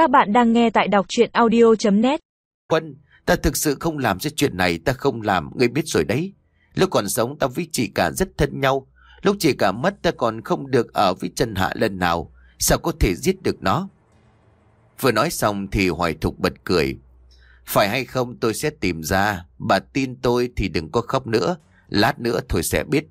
Các bạn đang nghe tại đọc chuyện audio.net Quân, ta thực sự không làm cái chuyện này, ta không làm, ngươi biết rồi đấy. Lúc còn sống ta với chị cả rất thân nhau, lúc chị cả mất ta còn không được ở với Trần Hạ lần nào, sao có thể giết được nó? Vừa nói xong thì Hoài Thục bật cười. Phải hay không tôi sẽ tìm ra, bà tin tôi thì đừng có khóc nữa, lát nữa thôi sẽ biết.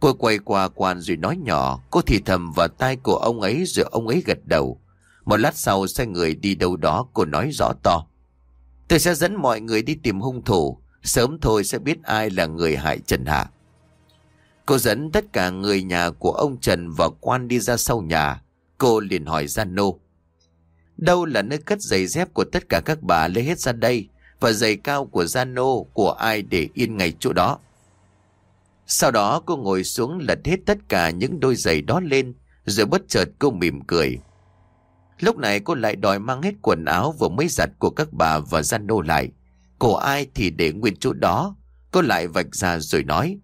Cô quay qua quan rồi nói nhỏ, cô thì thầm vào tai của ông ấy rồi ông ấy gật đầu. Một lát sau xe người đi đâu đó cô nói rõ to. Tôi sẽ dẫn mọi người đi tìm hung thủ, sớm thôi sẽ biết ai là người hại Trần Hạ. Cô dẫn tất cả người nhà của ông Trần và quan đi ra sau nhà. Cô liền hỏi Gian Nô. Đâu là nơi cất giày dép của tất cả các bà lấy hết ra đây và giày cao của Gian Nô của ai để yên ngay chỗ đó. Sau đó cô ngồi xuống lật hết tất cả những đôi giày đó lên rồi bất chợt cô mỉm cười. Lúc này cô lại đòi mang hết quần áo vừa mới giặt của các bà và Gian Nô lại. Của ai thì để nguyên chỗ đó. Cô lại vạch ra rồi nói.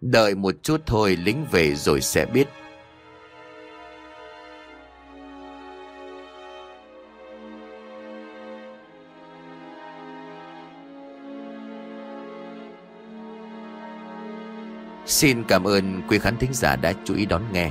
Đợi một chút thôi, lính về rồi sẽ biết. Xin cảm ơn quý khán thính giả đã chú ý đón nghe.